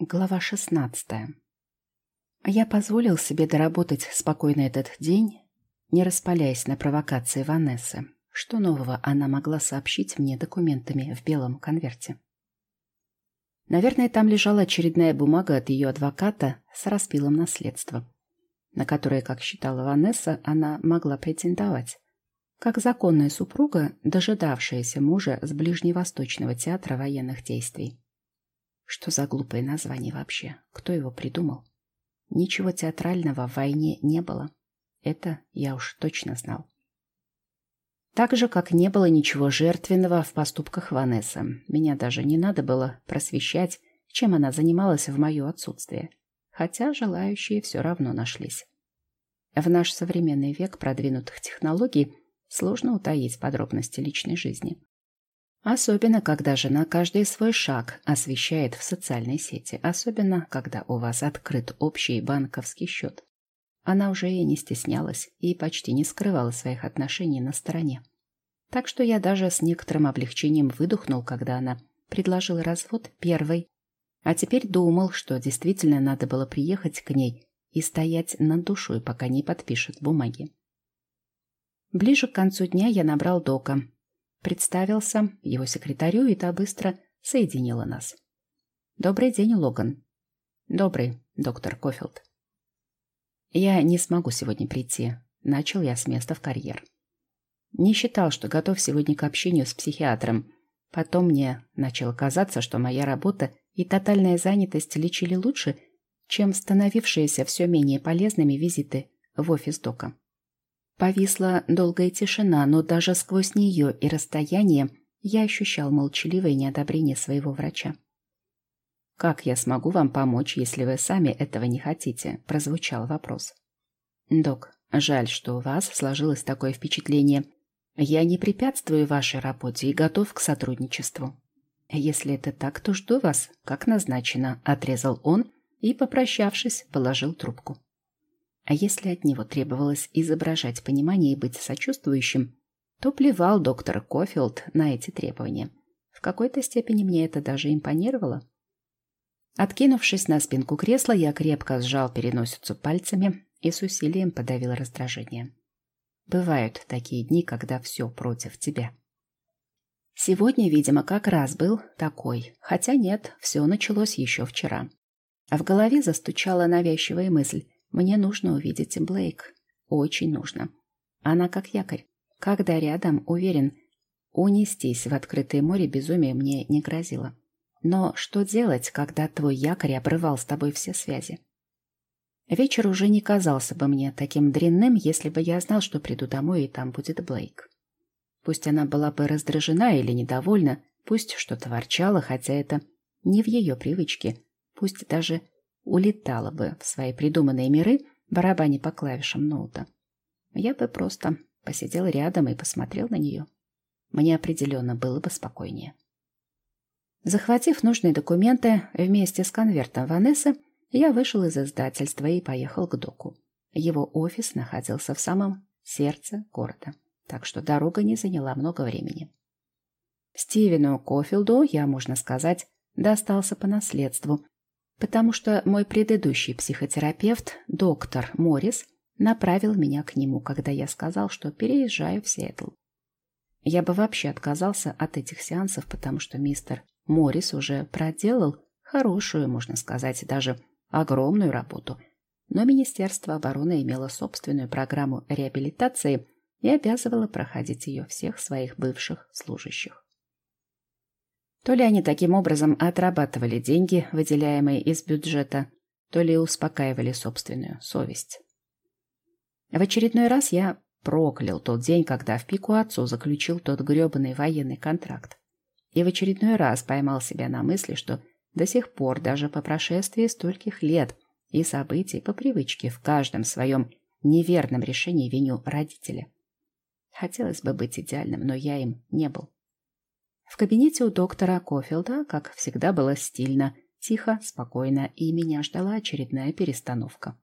Глава 16. Я позволил себе доработать спокойно этот день, не распаляясь на провокации Ванессы. Что нового она могла сообщить мне документами в белом конверте? Наверное, там лежала очередная бумага от ее адвоката с распилом наследства, на которое, как считала Ванесса, она могла претендовать. Как законная супруга, дожидавшаяся мужа с Ближневосточного театра военных действий. Что за глупое название вообще? Кто его придумал? Ничего театрального в войне не было. Это я уж точно знал. Так же, как не было ничего жертвенного в поступках Ванессы. Меня даже не надо было просвещать, чем она занималась в мое отсутствие. Хотя желающие все равно нашлись. В наш современный век продвинутых технологий сложно утаить подробности личной жизни. Особенно, когда жена каждый свой шаг освещает в социальной сети. Особенно, когда у вас открыт общий банковский счет. Она уже и не стеснялась и почти не скрывала своих отношений на стороне. Так что я даже с некоторым облегчением выдохнул, когда она предложила развод первой. А теперь думал, что действительно надо было приехать к ней и стоять над душой, пока не подпишет бумаги. Ближе к концу дня я набрал Дока, Представился его секретарю, и та быстро соединила нас. «Добрый день, Логан». «Добрый, доктор Кофилд». «Я не смогу сегодня прийти», — начал я с места в карьер. Не считал, что готов сегодня к общению с психиатром. Потом мне начало казаться, что моя работа и тотальная занятость лечили лучше, чем становившиеся все менее полезными визиты в офис дока. Повисла долгая тишина, но даже сквозь нее и расстояние я ощущал молчаливое неодобрение своего врача. «Как я смогу вам помочь, если вы сами этого не хотите?» – прозвучал вопрос. «Док, жаль, что у вас сложилось такое впечатление. Я не препятствую вашей работе и готов к сотрудничеству». «Если это так, то жду вас, как назначено», – отрезал он и, попрощавшись, положил трубку. А если от него требовалось изображать понимание и быть сочувствующим, то плевал доктор Кофилд на эти требования. В какой-то степени мне это даже импонировало. Откинувшись на спинку кресла, я крепко сжал переносицу пальцами и с усилием подавил раздражение. Бывают такие дни, когда все против тебя. Сегодня, видимо, как раз был такой. Хотя нет, все началось еще вчера. А в голове застучала навязчивая мысль. Мне нужно увидеть Блейк. Очень нужно. Она как якорь. Когда рядом, уверен, унестись в открытое море безумие мне не грозило. Но что делать, когда твой якорь обрывал с тобой все связи? Вечер уже не казался бы мне таким дрянным, если бы я знал, что приду домой и там будет Блейк. Пусть она была бы раздражена или недовольна, пусть что-то ворчала, хотя это не в ее привычке, пусть даже улетала бы в свои придуманные миры, барабаня по клавишам ноута. Я бы просто посидел рядом и посмотрел на нее. Мне определенно было бы спокойнее. Захватив нужные документы вместе с конвертом Ванессы, я вышел из издательства и поехал к доку. Его офис находился в самом сердце города, так что дорога не заняла много времени. Стивену Кофилду я, можно сказать, достался по наследству, потому что мой предыдущий психотерапевт, доктор Моррис, направил меня к нему, когда я сказал, что переезжаю в Сиэтл. Я бы вообще отказался от этих сеансов, потому что мистер Моррис уже проделал хорошую, можно сказать, даже огромную работу. Но Министерство обороны имело собственную программу реабилитации и обязывало проходить ее всех своих бывших служащих. То ли они таким образом отрабатывали деньги, выделяемые из бюджета, то ли успокаивали собственную совесть. В очередной раз я проклял тот день, когда в пику отцу заключил тот гребаный военный контракт. И в очередной раз поймал себя на мысли, что до сих пор, даже по прошествии стольких лет и событий по привычке, в каждом своем неверном решении виню родителя. Хотелось бы быть идеальным, но я им не был. В кабинете у доктора Кофилда, как всегда, было стильно, тихо, спокойно, и меня ждала очередная перестановка.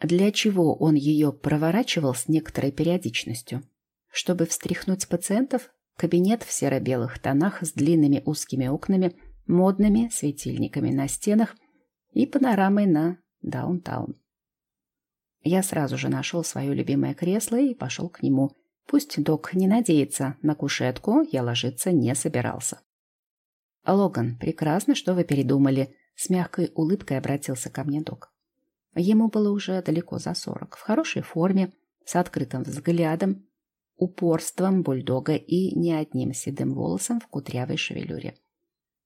Для чего он ее проворачивал с некоторой периодичностью? Чтобы встряхнуть пациентов, кабинет в серо-белых тонах с длинными узкими окнами модными светильниками на стенах и панорамой на даунтаун. Я сразу же нашел свое любимое кресло и пошел к нему. Пусть док не надеется на кушетку, я ложиться не собирался. «Логан, прекрасно, что вы передумали», — с мягкой улыбкой обратился ко мне док. Ему было уже далеко за сорок, в хорошей форме, с открытым взглядом, упорством бульдога и не одним седым волосом в кудрявой шевелюре.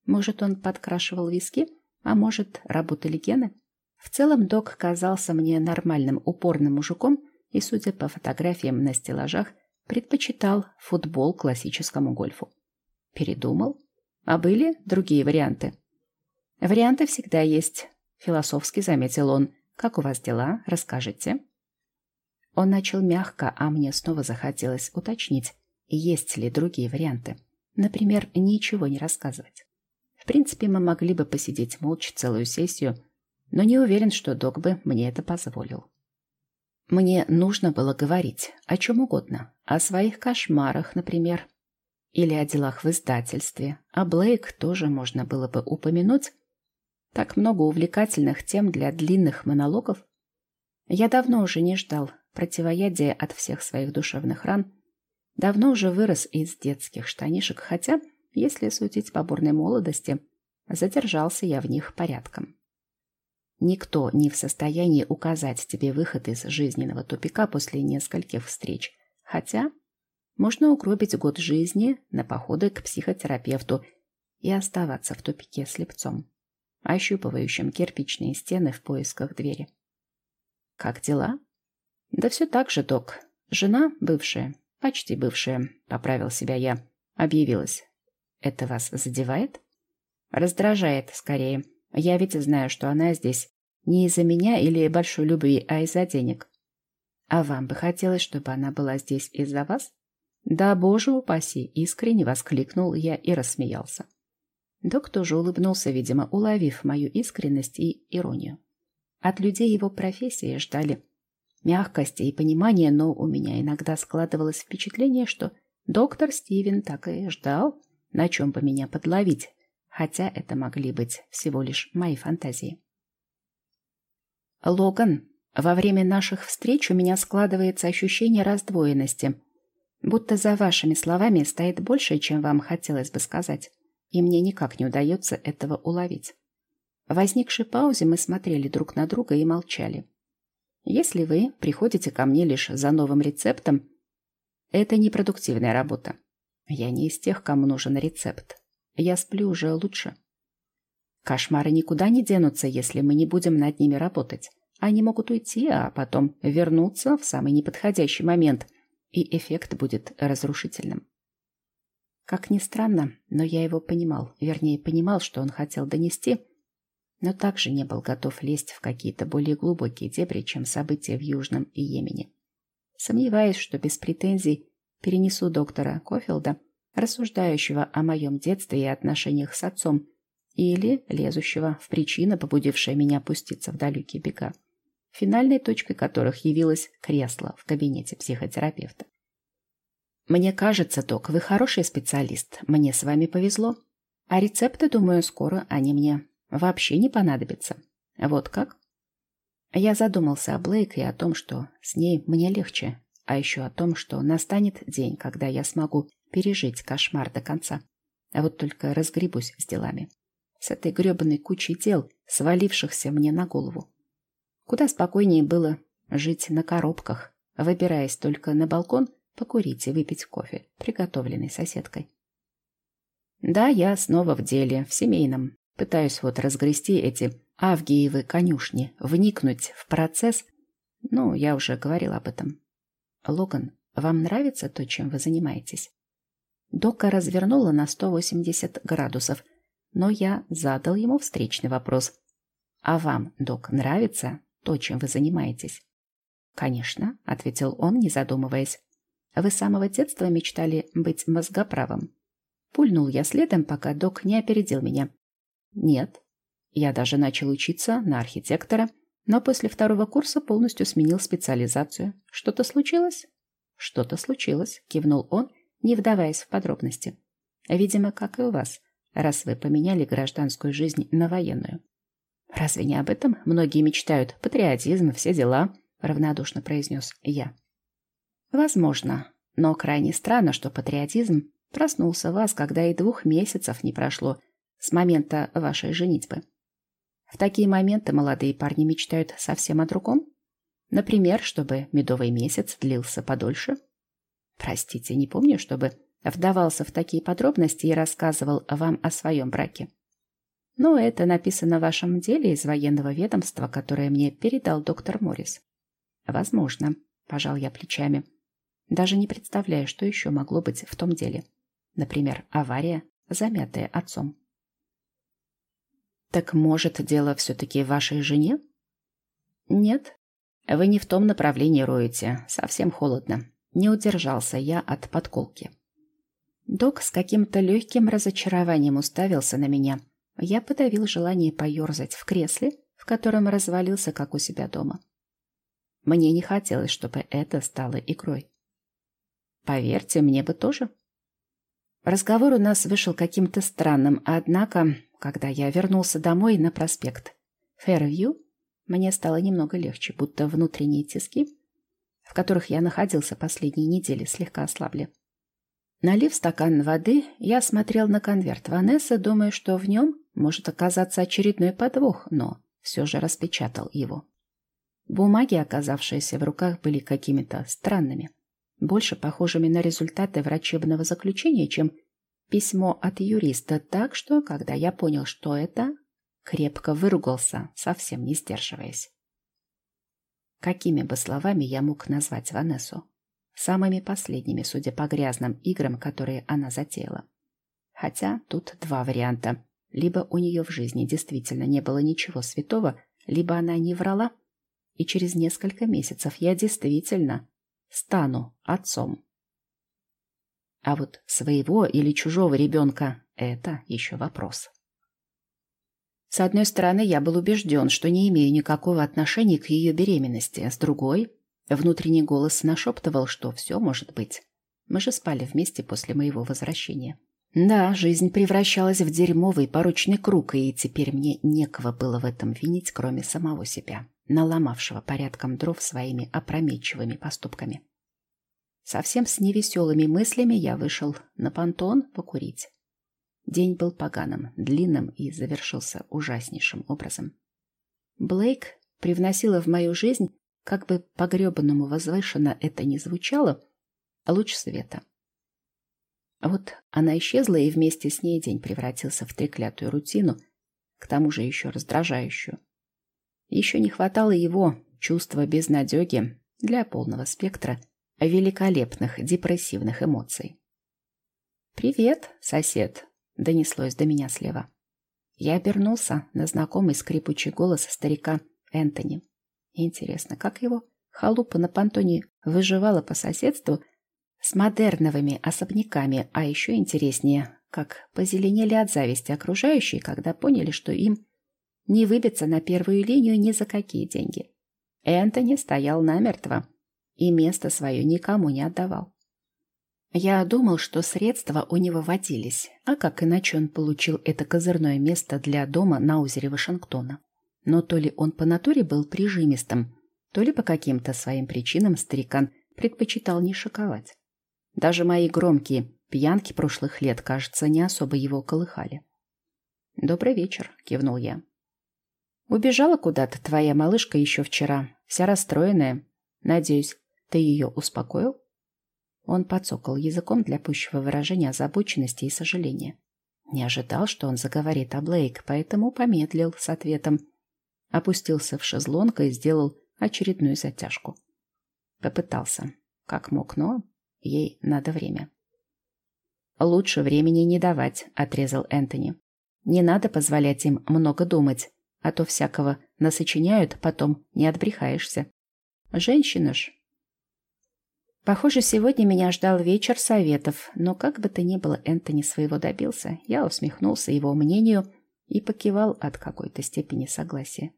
Может, он подкрашивал виски, а может, работали гены? В целом док казался мне нормальным упорным мужиком и, судя по фотографиям на стеллажах, предпочитал футбол классическому гольфу. Передумал? А были другие варианты? Варианты всегда есть, философски заметил он. Как у вас дела? Расскажите. Он начал мягко, а мне снова захотелось уточнить, есть ли другие варианты. Например, ничего не рассказывать. В принципе, мы могли бы посидеть молча целую сессию, но не уверен, что док бы мне это позволил. Мне нужно было говорить о чем угодно. О своих кошмарах, например. Или о делах в издательстве. А Блейк тоже можно было бы упомянуть. Так много увлекательных тем для длинных монологов. Я давно уже не ждал противоядия от всех своих душевных ран. Давно уже вырос из детских штанишек, хотя, если судить по бурной молодости, задержался я в них порядком. Никто не в состоянии указать тебе выход из жизненного тупика после нескольких встреч. Хотя можно угробить год жизни на походы к психотерапевту и оставаться в тупике слепцом, ощупывающим кирпичные стены в поисках двери. Как дела? Да все так же, док. Жена бывшая, почти бывшая, поправил себя я, объявилась. Это вас задевает? Раздражает, скорее. Я ведь знаю, что она здесь не из-за меня или большой любви, а из-за денег. А вам бы хотелось, чтобы она была здесь из-за вас? Да, боже упаси, искренне воскликнул я и рассмеялся. Док тоже улыбнулся, видимо, уловив мою искренность и иронию. От людей его профессии ждали мягкости и понимания, но у меня иногда складывалось впечатление, что доктор Стивен так и ждал, на чем бы меня подловить, хотя это могли быть всего лишь мои фантазии. Логан, во время наших встреч у меня складывается ощущение раздвоенности, будто за вашими словами стоит больше, чем вам хотелось бы сказать, и мне никак не удается этого уловить. В возникшей паузе мы смотрели друг на друга и молчали. Если вы приходите ко мне лишь за новым рецептом, это непродуктивная работа. Я не из тех, кому нужен рецепт. Я сплю уже лучше. Кошмары никуда не денутся, если мы не будем над ними работать. Они могут уйти, а потом вернуться в самый неподходящий момент, и эффект будет разрушительным. Как ни странно, но я его понимал, вернее, понимал, что он хотел донести, но также не был готов лезть в какие-то более глубокие дебри, чем события в Южном и Йемене. Сомневаюсь, что без претензий перенесу доктора Кофилда, рассуждающего о моем детстве и отношениях с отцом, или лезущего в причины, побудившие меня пуститься в далекие бега, финальной точкой которых явилось кресло в кабинете психотерапевта. «Мне кажется, док, вы хороший специалист. Мне с вами повезло. А рецепты, думаю, скоро они мне вообще не понадобятся. Вот как?» Я задумался о Блейк и о том, что с ней мне легче, а еще о том, что настанет день, когда я смогу пережить кошмар до конца. А вот только разгребусь с делами с этой гребаной кучей дел, свалившихся мне на голову. Куда спокойнее было жить на коробках, выбираясь только на балкон покурить и выпить кофе, приготовленный соседкой. Да, я снова в деле, в семейном. Пытаюсь вот разгрести эти авгиевы конюшни, вникнуть в процесс. Ну, я уже говорил об этом. Логан, вам нравится то, чем вы занимаетесь? Дока развернула на 180 градусов, но я задал ему встречный вопрос. «А вам, док, нравится то, чем вы занимаетесь?» «Конечно», — ответил он, не задумываясь. «Вы с самого детства мечтали быть мозгоправым?» Пульнул я следом, пока док не опередил меня. «Нет». Я даже начал учиться на архитектора, но после второго курса полностью сменил специализацию. «Что-то случилось?» «Что-то случилось», — кивнул он, не вдаваясь в подробности. «Видимо, как и у вас. раз вы поменяли гражданскую жизнь на военную. Разве не об этом многие мечтают? Патриотизм, все дела, равнодушно произнес я. Возможно, но крайне странно, что патриотизм проснулся в вас, когда и двух месяцев не прошло с момента вашей женитьбы. В такие моменты молодые парни мечтают совсем о другом. Например, чтобы медовый месяц длился подольше. Простите, не помню, чтобы вдавался в такие подробности и рассказывал вам о своем браке. Но это написано в вашем деле из военного ведомства, которое мне передал доктор Моррис. Возможно, пожал я плечами. Даже не представляю, что еще могло быть в том деле. Например, авария, замятая отцом. Так может, дело все-таки в вашей жене? Нет. Вы не в том направлении роете. Совсем холодно. Не удержался я от подколки. Док с каким-то легким разочарованием уставился на меня. Я подавил желание поерзать в кресле, в котором развалился, как у себя дома. Мне не хотелось, чтобы это стало игрой. Поверьте, мне бы тоже. Разговор у нас вышел каким-то странным, однако когда я вернулся домой на проспект Фэрвью, мне стало немного легче, будто внутренние тиски, в которых я находился последние недели, слегка ослабли. Налив стакан воды, я смотрел на конверт Ванессы, думая, что в нем может оказаться очередной подвох, но все же распечатал его. Бумаги, оказавшиеся в руках, были какими-то странными, больше похожими на результаты врачебного заключения, чем письмо от юриста, так что, когда я понял, что это, крепко выругался, совсем не сдерживаясь. Какими бы словами я мог назвать Ванессу? Самыми последними, судя по грязным играм, которые она затеяла. Хотя тут два варианта. Либо у нее в жизни действительно не было ничего святого, либо она не врала, и через несколько месяцев я действительно стану отцом. А вот своего или чужого ребенка – это еще вопрос. С одной стороны, я был убежден, что не имею никакого отношения к ее беременности. С другой, внутренний голос нашептывал, что все может быть. Мы же спали вместе после моего возвращения. Да, жизнь превращалась в дерьмовый порочный круг, и теперь мне некого было в этом винить, кроме самого себя, наломавшего порядком дров своими опрометчивыми поступками. Совсем с невеселыми мыслями я вышел на понтон покурить. День был поганым, длинным и завершился ужаснейшим образом. Блейк привносила в мою жизнь, как бы по-гребанному возвышенно это ни звучало, луч света. Вот она исчезла, и вместе с ней день превратился в треклятую рутину, к тому же еще раздражающую. Еще не хватало его чувства безнадеги для полного спектра – великолепных депрессивных эмоций. «Привет, сосед!» — донеслось до меня слева. Я обернулся на знакомый скрипучий голос старика Энтони. Интересно, как его халупа на понтоне выживала по соседству с модерновыми особняками, а еще интереснее, как позеленели от зависти окружающие, когда поняли, что им не выбиться на первую линию ни за какие деньги. Энтони стоял намертво, и место свое никому не отдавал. Я думал, что средства у него водились, а как иначе он получил это козырное место для дома на озере Вашингтона. Но то ли он по натуре был прижимистым, то ли по каким-то своим причинам старикан предпочитал не шоковать. Даже мои громкие пьянки прошлых лет, кажется, не особо его колыхали. «Добрый вечер», — кивнул я. «Убежала куда-то твоя малышка еще вчера, вся расстроенная. Надеюсь, ты ее успокоил? Он подсокал языком для пущего выражения озабоченности и сожаления. Не ожидал, что он заговорит о Блейк, поэтому помедлил с ответом. Опустился в шезлонг и сделал очередную затяжку. Попытался. Как мог, но ей надо время. «Лучше времени не давать», — отрезал Энтони. «Не надо позволять им много думать, а то всякого насочиняют, потом не отбрехаешься. Женщина ж Похоже, сегодня меня ждал вечер советов, но как бы то ни было, Энтони своего добился. Я усмехнулся его мнению и покивал от какой-то степени согласия.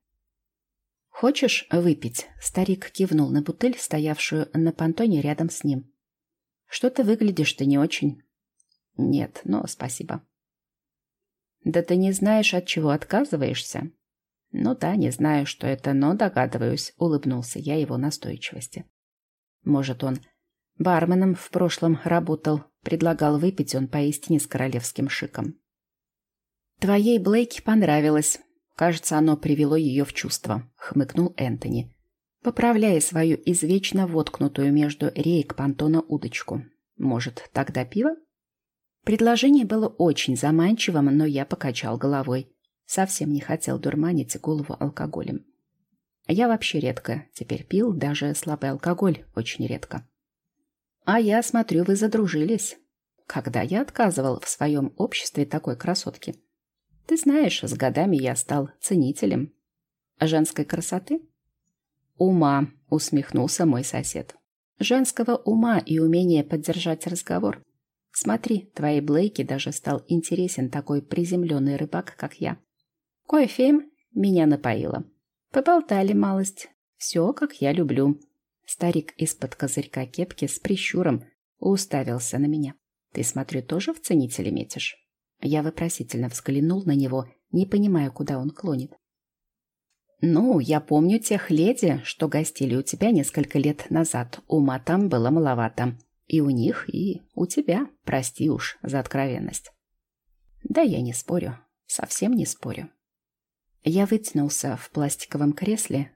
«Хочешь выпить?» — старик кивнул на бутыль, стоявшую на понтоне рядом с ним. «Что-то выглядишь ты не очень». «Нет, но спасибо». Да ты не знаешь, от чего отказываешься? Ну да, не знаю, что это, но догадываюсь, улыбнулся я его настойчивости. Может, он барменом в прошлом работал, предлагал выпить он поистине с королевским шиком. Твоей Блейке понравилось. Кажется, оно привело ее в чувство, хмыкнул Энтони, поправляя свою извечно воткнутую между рейк понтона удочку. Может, тогда пиво? Предложение было очень заманчивым, но я покачал головой. Совсем не хотел дурманить голову алкоголем. Я вообще редко теперь пил, даже слабый алкоголь очень редко. А я смотрю, вы задружились. Когда я отказывал в своем обществе такой красотки? Ты знаешь, с годами я стал ценителем. Женской красоты? Ума, усмехнулся мой сосед. Женского ума и умения поддержать разговор. Смотри, твоей Блейки даже стал интересен такой приземленный рыбак, как я. Кофеем меня напоило. Поболтали малость. Все, как я люблю. Старик из-под козырька кепки с прищуром уставился на меня. Ты, смотрю, тоже в ценителе метишь? Я вопросительно взглянул на него, не понимая, куда он клонит. «Ну, я помню тех леди, что гостили у тебя несколько лет назад. Ума там было маловато. И у них, и у тебя. Прости уж за откровенность. Да я не спорю. Совсем не спорю. Я вытянулся в пластиковом кресле,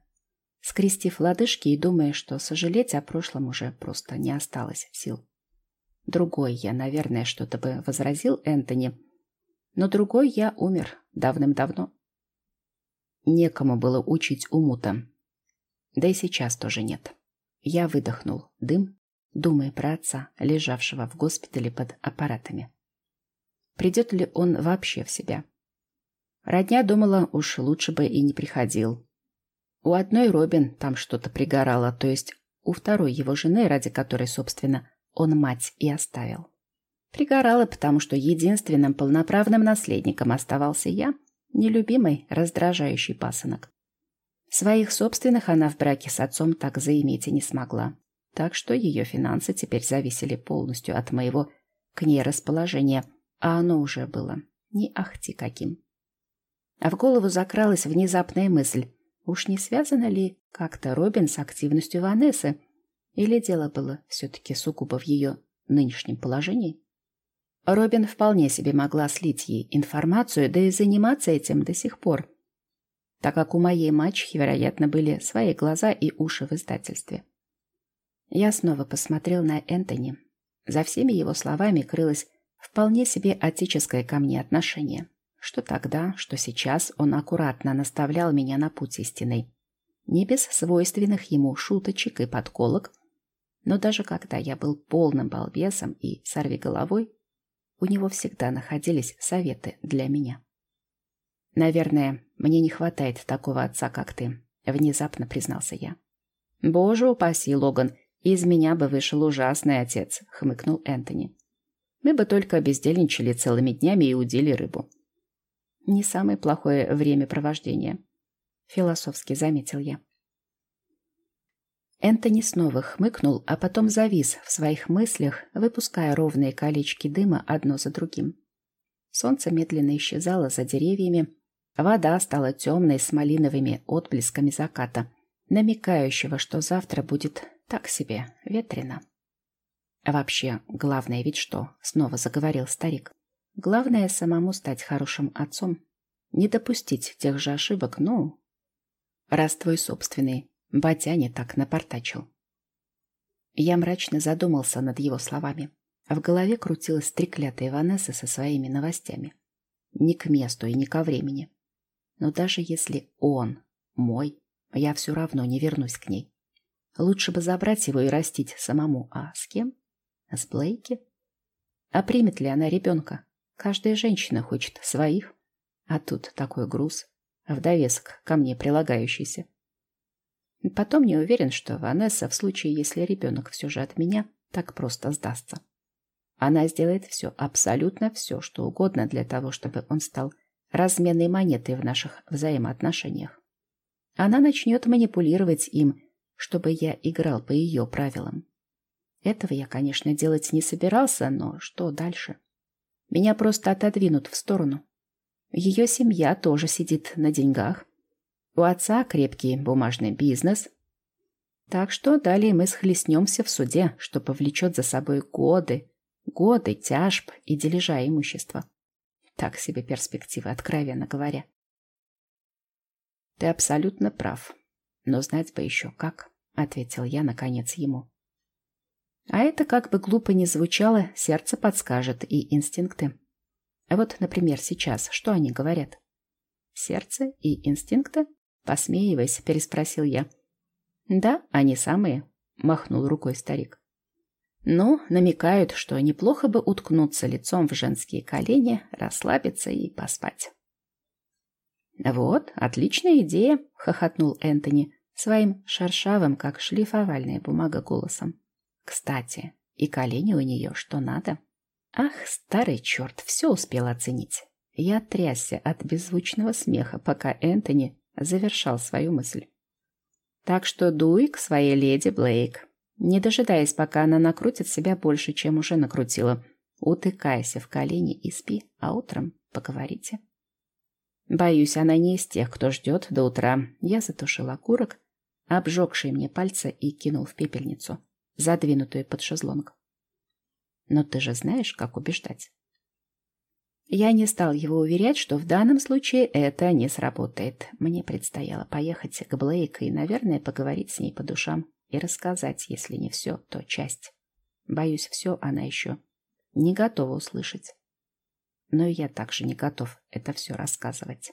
скрестив лодыжки и думая, что сожалеть о прошлом уже просто не осталось сил. Другой я, наверное, что-то бы возразил Энтони, но другой я умер давным-давно. Некому было учить уму-то. Да и сейчас тоже нет. Я выдохнул дым думая про отца, лежавшего в госпитале под аппаратами. Придет ли он вообще в себя? Родня думала, уж лучше бы и не приходил. У одной Робин там что-то пригорало, то есть у второй его жены, ради которой, собственно, он мать и оставил. Пригорало, потому что единственным полноправным наследником оставался я, нелюбимый, раздражающий пасынок. Своих собственных она в браке с отцом так заиметь и не смогла так что ее финансы теперь зависели полностью от моего к ней расположения, а оно уже было не ахти каким. А в голову закралась внезапная мысль, уж не связано ли как-то Робин с активностью Ванессы, или дело было все-таки сугубо в ее нынешнем положении? Робин вполне себе могла слить ей информацию, да и заниматься этим до сих пор, так как у моей мачехи, вероятно, были свои глаза и уши в издательстве. Я снова посмотрел на Энтони. За всеми его словами крылось вполне себе отеческое ко мне отношение. Что тогда, что сейчас он аккуратно наставлял меня на путь истинный. Не без свойственных ему шуточек и подколок, но даже когда я был полным балбесом и сорвиголовой, у него всегда находились советы для меня. «Наверное, мне не хватает такого отца, как ты», — внезапно признался я. «Боже упаси, Логан, из меня бы вышел ужасный отец, хмыкнул Энтони. Мы бы только бездельничали целыми днями и удили рыбу. Не самое плохое времяпровождение, философски заметил я. Энтони снова хмыкнул, а потом завис в своих мыслях, выпуская ровные колечки дыма одно за другим. Солнце медленно исчезало за деревьями, вода стала темной с малиновыми отблесками заката, намекающего, что завтра будет так себе, ветрено. Вообще, главное ведь что, снова заговорил старик. Главное самому стать хорошим отцом. Не допустить тех же ошибок, ну, раз твой собственный батя не так напортачил. Я мрачно задумался над его словами. А в голове крутилась треклятая Ванесса со своими новостями. Не к месту и не ко времени. Но даже если он мой, я все равно не вернусь к ней. Лучше бы забрать его и растить самому. А с кем? С Блейки? А примет ли она ребенка? Каждая женщина хочет своих. А тут такой груз, в довесок ко мне прилагающийся. Потом не уверен, что Ванесса в случае, если ребенок все же от меня, так просто сдастся. Она сделает все, абсолютно все, что угодно для того, чтобы он стал разменной монетой в наших взаимоотношениях. Она начнет манипулировать им чтобы я играл по ее правилам. Этого я, конечно, делать не собирался, но что дальше? Меня просто отодвинут в сторону. Ее семья тоже сидит на деньгах. У отца крепкий бумажный бизнес. Так что далее мы схлестнемся в суде, что повлечет за собой годы, годы тяжб и дележа имущества. Так себе перспектива, откровенно говоря. Ты абсолютно прав. Но знать бы еще как, ответил я, наконец, ему. А это, как бы глупо ни звучало, сердце подскажет и инстинкты. А вот, например, сейчас, что они говорят? Сердце и инстинкты? Посмеиваясь, переспросил я. Да, они самые, махнул рукой старик. Ну, намекают, что неплохо бы уткнуться лицом в женские колени, расслабиться и поспать. «Вот, отличная идея!» — хохотнул Энтони своим шершавым, как шлифовальная бумага, голосом. «Кстати, и колени у нее что надо?» Ах, старый черт, все успел оценить. Я трясся от беззвучного смеха, пока Энтони завершал свою мысль. Так что дуй к своей леди Блейк, не дожидаясь, пока она накрутит себя больше, чем уже накрутила. Утыкайся в колени и спи, а утром поговорите. Боюсь, она не из тех, кто ждет до утра. Я затушил окурок, обжегший мне пальцы, и кинул в пепельницу, задвинутую под шезлонг. Но ты же знаешь, как убеждать. Я не стал его уверять, что в данном случае это не сработает. Мне предстояло поехать к Блейк и, наверное, поговорить с ней по душам и рассказать, если не все, то часть. Боюсь, все она еще не готова услышать но я также не готов это все рассказывать.